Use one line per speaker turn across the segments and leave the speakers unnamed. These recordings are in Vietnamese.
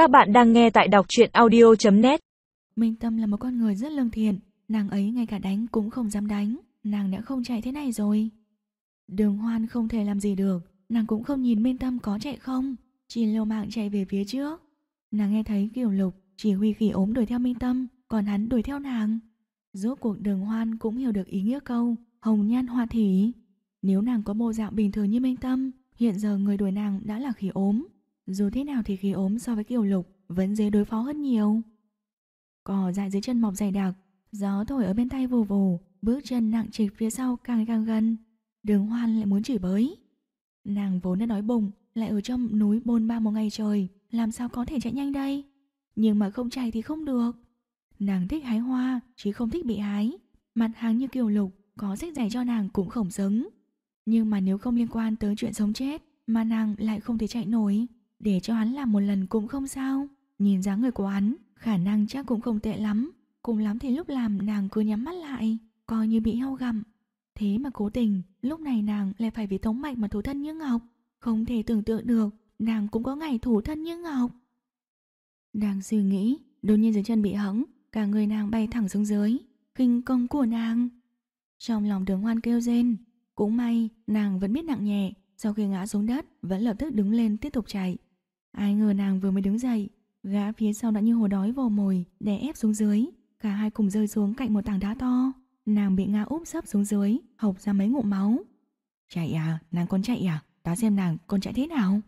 Các bạn đang nghe tại đọc truyện audio.net
Minh Tâm là một con người rất lương thiện. Nàng ấy ngay cả đánh cũng không dám đánh. Nàng đã không chạy thế này rồi. Đường hoan không thể làm gì được. Nàng cũng không nhìn Minh Tâm có chạy không. Chỉ liều mạng chạy về phía trước. Nàng nghe thấy Kiều Lục chỉ huy khỉ ốm đuổi theo Minh Tâm, Còn hắn đuổi theo nàng. Rốt cuộc đường hoan cũng hiểu được ý nghĩa câu, Hồng nhan hoa thỉ Nếu nàng có bộ dạng bình thường như Minh Tâm, Hiện giờ người đuổi nàng đã là khỉ ốm. Dù thế nào thì khí ốm so với Kiều Lục Vẫn dễ đối phó hơn nhiều. Cỏ dại dưới chân mọc dày đặc, Gió thổi ở bên tay vù vù, Bước chân nặng trịch phía sau càng càng gần. Đường hoan lại muốn chửi bới. Nàng vốn đã đói bụng, Lại ở trong núi bôn ba một ngày trời, Làm sao có thể chạy nhanh đây? Nhưng mà không chạy thì không được. Nàng thích hái hoa, Chứ không thích bị hái. Mặt hàng như kiều lục, Có sách giày cho nàng cũng khổng xứng. Nhưng mà nếu không liên quan tới chuyện sống chết, Mà nàng lại không thể chạy nổi. Để cho hắn làm một lần cũng không sao. Nhìn dáng người của hắn, Khả năng chắc cũng không tệ lắm. Cùng lắm thì lúc làm, nàng cứ nhắm mắt lại, Coi như bị heo gặm. Thế mà cố tình, Lúc này nàng lại phải vì tống mạch mà thủ thân như ngọc. Không thể tưởng tượng được, Nàng cũng có ngày thủ thân như ngọc. Đang suy nghĩ, Đột nhiên dưới chân bị hẫng, Cả người nàng bay thẳng xuống dưới, Kinh công của nàng. Trong lòng đường hoan kêu rên, Cũng may nàng vẫn biết nặng nhẹ, Sau khi ngã xuống đất, Vẫn lập tức đứng lên tiếp tục chạy. Ai ngờ nàng vừa mới đứng dậy Gã phía sau đã như hồ đói vồ mồi Đè ép xuống dưới. Cả hai cùng rơi xuống cạnh một tảng đá to. Nàng bị ngã úp sấp xuống dưới Hộc ra mấy ngụm máu. Chạy à, nàng con chạy à? Ta xem nàng con chạy thế nào?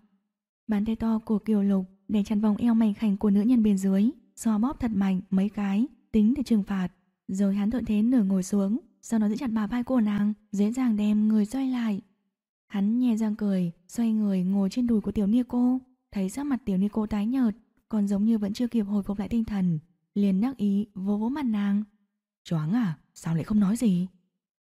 Bàn tay to của Kiều Lục Để chặn vòng eo mảnh khảnh của nữ nhân bên dưới xoa bóp thật mạnh mấy cái Tính để trừng phạt. Rồi hắn thuận thế nửa ngồi xuống Sau đó giữ chặt bà vai của nàng Dễ dàng đem người xoay lại. Hắn nhẹ răng cười Xoay người ngồi trên đùi của tiểu nia cô. Thấy sắc mặt tiểu Nico tái nhợt, Còn giống như vẫn chưa kịp hồi phục lại tinh thần, liền đắc ý vỗ vỗ mặt nàng. Choáng à sao lại không nói gì?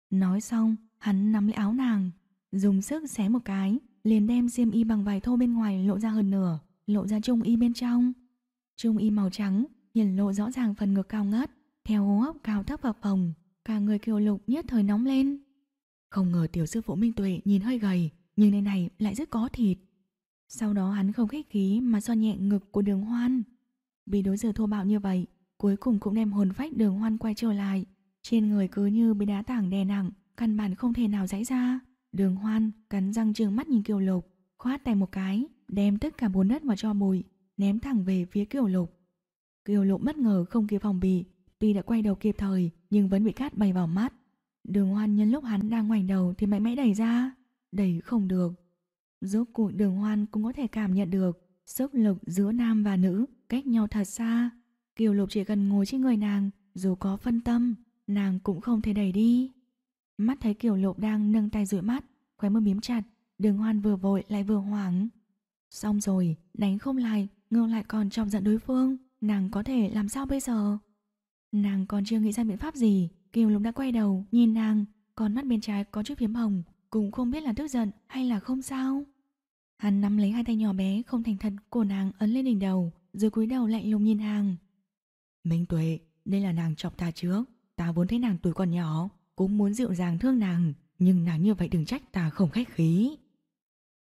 Nói xong, hắn nắm lấy áo nàng, Dùng sức xé một cái, Liền đem xiêm y bằng vải thô bên ngoài lộ ra hơn nửa, Lộ ra trung y bên trong. Trung y màu trắng Hiển lộ rõ ràng phần ngực cao ngất, Theo hô hấp cao thấp vào phòng, Cả người kiều lục nhất thời nóng lên. Không ngờ tiểu sư phụ Minh Tuệ nhìn hơi gầy, Nhưng nơi này lại rất có thịt. Sau đó hắn không khách khí Mà xoa nhẹ ngực của đường hoan. Vì đối xử thô bạo như vậy, Cuối cùng cũng đem hồn phách đường hoan quay trở lại. Trên người cứ như bị đá tảng đè nặng, Căn bản không thể nào dãy ra. Đường hoan cắn răng trừng mắt nhìn kiều lục Khoát tay một cái, Đem tất cả bùn đất vào cho bụi, Ném thẳng về phía kiều lục Kiều lục bất ngờ không kịp phòng bị, Tuy đã quay đầu kịp thời, Nhưng vẫn bị cát bay vào mắt. Đường hoan nhân lúc hắn đang ngoảnh đầu Thì mạnh mẽ đẩy ra. Đẩy không được. Rốt cuộc đường hoan cũng có thể cảm nhận được Sức lực giữa nam và nữ Cách nhau thật xa Kiều Lục chỉ cần ngồi trên người nàng, dù có phân tâm, nàng cũng không thể đẩy đi. Mắt thấy Kiều Lục đang nâng tay dụi mắt, khóe môi miếm chặt, đường hoan vừa vội lại vừa hoảng. Xong rồi, đánh không lại, ngược lại còn trong giận đối phương, nàng có thể làm sao bây giờ? Nàng còn chưa nghĩ ra biện pháp gì, Kiều Lục đã quay đầu, nhìn nàng, còn mắt bên trái có chút phiếm hồng, cũng không biết là tức giận hay là không sao. Hắn nắm lấy hai tay nhỏ bé không thành thật của nàng ấn lên đỉnh đầu, rồi cúi đầu lạnh lùng nhìn hàng. Minh Tuệ, đây là nàng chọc ta trước. Ta vốn thấy nàng tuổi còn nhỏ, cũng muốn dịu dàng thương nàng, nhưng nàng như vậy đừng trách ta không khách khí.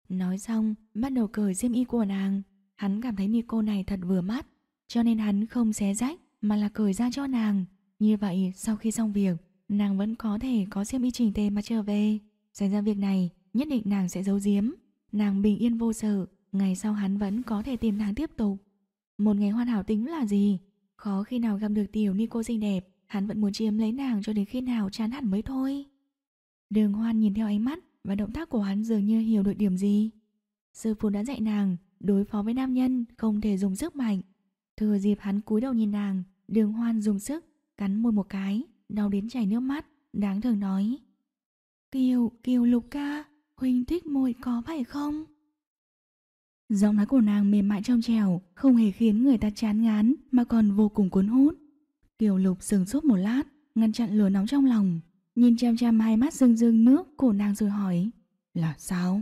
Nói xong, bắt đầu cười xiêm y của nàng. Hắn cảm thấy Nico này thật vừa mắt, cho nên hắn không xé rách mà là cười ra cho nàng. Như vậy, sau khi xong việc, nàng vẫn có thể có xiêm y chỉnh tề mà trở về. Xảy ra việc này, nhất định nàng sẽ giấu giếm. Nàng bình yên vô sự, ngày sau hắn vẫn có thể tìm nàng tiếp tục. Một ngày hoàn hảo tính là gì? Khó khi nào gặp được tiểu Nico xinh đẹp Hắn vẫn muốn chiếm lấy nàng cho đến khi nào chán hẳn mới thôi Đường hoan nhìn theo ánh mắt Và động tác của hắn dường như hiểu được điểm gì Sư phụ đã dạy nàng Đối phó với nam nhân không thể dùng sức mạnh Thừa dịp hắn cúi đầu nhìn nàng Đường hoan dùng sức Cắn môi một cái Đau đến chảy nước mắt Đáng thường nói Kiều, Kiều Lục ca Huynh thích môi có phải không? Giọng nói của nàng mềm mại trong trèo, không hề khiến người ta chán ngán mà còn vô cùng cuốn hút. Kiều Lục sừng sốt một lát, ngăn chặn lửa nóng trong lòng, nhìn chăm chăm hai mắt rưng rưng nước của nàng rồi hỏi, là sao?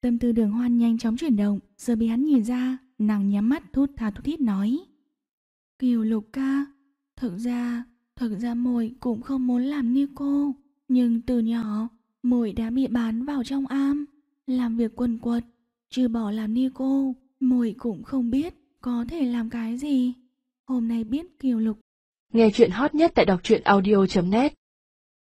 Tâm tư đường hoan nhanh chóng chuyển động, giờ bị hắn nhìn ra, nàng nhắm mắt thút tha thút thít nói. Kiều Lục ca, thực ra, thực ra muội cũng không muốn làm như cô, nhưng từ nhỏ, muội đã bị bán vào trong am, làm việc quần quật, Trừ bỏ làm ni cô, muội cũng không biết có thể làm cái gì? Hôm nay biết Kiều Lục
Nghe chuyện hot nhất tại đọc truyện audio.net